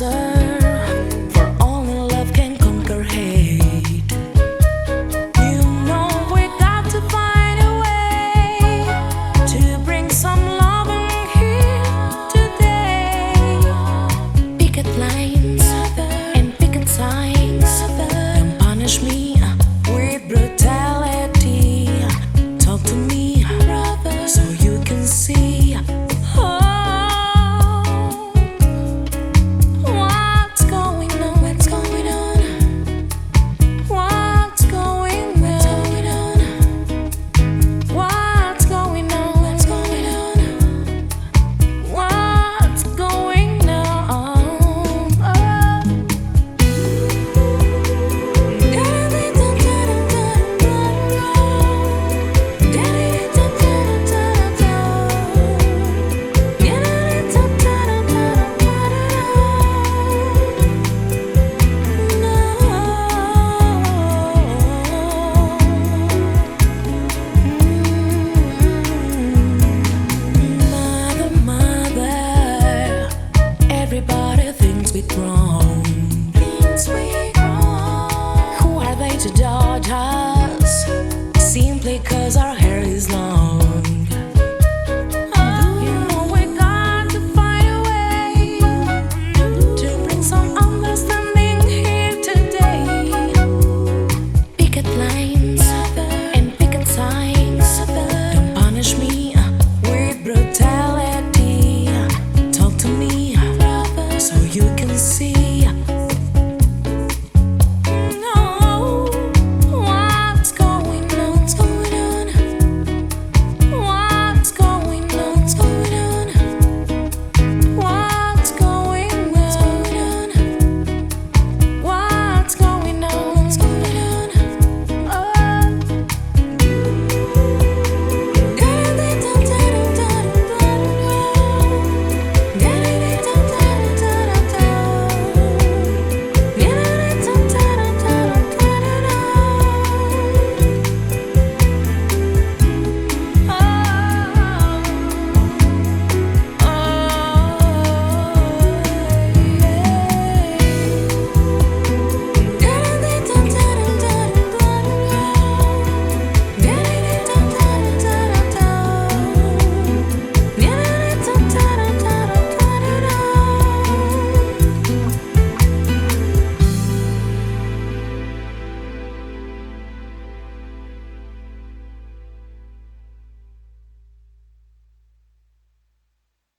You